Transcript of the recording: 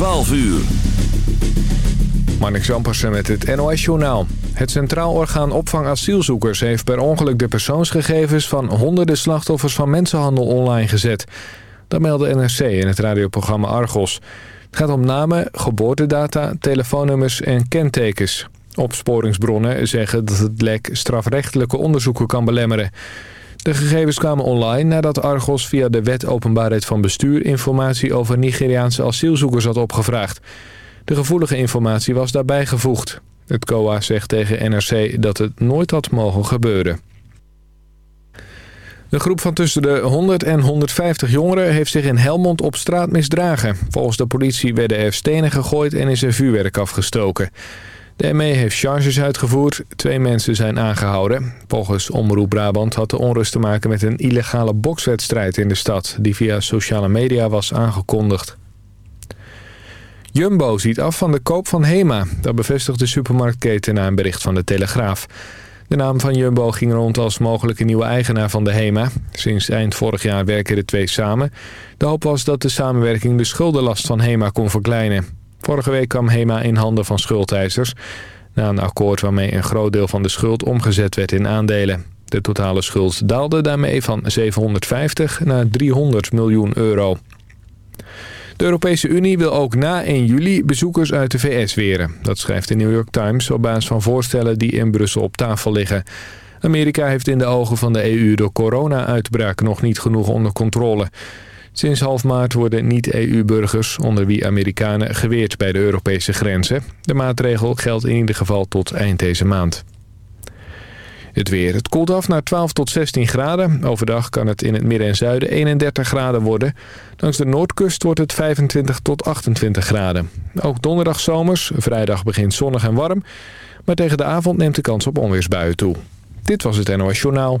12 uur. Marnik Zampersen met het NOS-journaal. Het Centraal Orgaan Opvang Asielzoekers heeft per ongeluk de persoonsgegevens van honderden slachtoffers van mensenhandel online gezet. Dat meldde NRC in het radioprogramma Argos. Het gaat om namen, geboortedata, telefoonnummers en kentekens. Opsporingsbronnen zeggen dat het lek strafrechtelijke onderzoeken kan belemmeren. De gegevens kwamen online nadat Argos via de wet openbaarheid van bestuur... informatie over Nigeriaanse asielzoekers had opgevraagd. De gevoelige informatie was daarbij gevoegd. Het COA zegt tegen NRC dat het nooit had mogen gebeuren. Een groep van tussen de 100 en 150 jongeren heeft zich in Helmond op straat misdragen. Volgens de politie werden er stenen gegooid en is er vuurwerk afgestoken. De ME heeft charges uitgevoerd. Twee mensen zijn aangehouden. Volgens Omroep Brabant had de onrust te maken met een illegale bokswedstrijd in de stad... die via sociale media was aangekondigd. Jumbo ziet af van de koop van Hema. Dat bevestigt de supermarktketen na een bericht van de Telegraaf. De naam van Jumbo ging rond als mogelijke nieuwe eigenaar van de HEMA. Sinds eind vorig jaar werken de twee samen. De hoop was dat de samenwerking de schuldenlast van HEMA kon verkleinen. Vorige week kwam HEMA in handen van schuldeisers... na een akkoord waarmee een groot deel van de schuld omgezet werd in aandelen. De totale schuld daalde daarmee van 750 naar 300 miljoen euro. De Europese Unie wil ook na 1 juli bezoekers uit de VS weren. Dat schrijft de New York Times op basis van voorstellen die in Brussel op tafel liggen. Amerika heeft in de ogen van de EU de corona-uitbraak nog niet genoeg onder controle. Sinds half maart worden niet-EU-burgers, onder wie Amerikanen, geweerd bij de Europese grenzen. De maatregel geldt in ieder geval tot eind deze maand. Het weer. Het koelt af naar 12 tot 16 graden. Overdag kan het in het midden en zuiden 31 graden worden. Langs de noordkust wordt het 25 tot 28 graden. Ook donderdag zomers. Vrijdag begint zonnig en warm. Maar tegen de avond neemt de kans op onweersbuien toe. Dit was het NOS Journaal.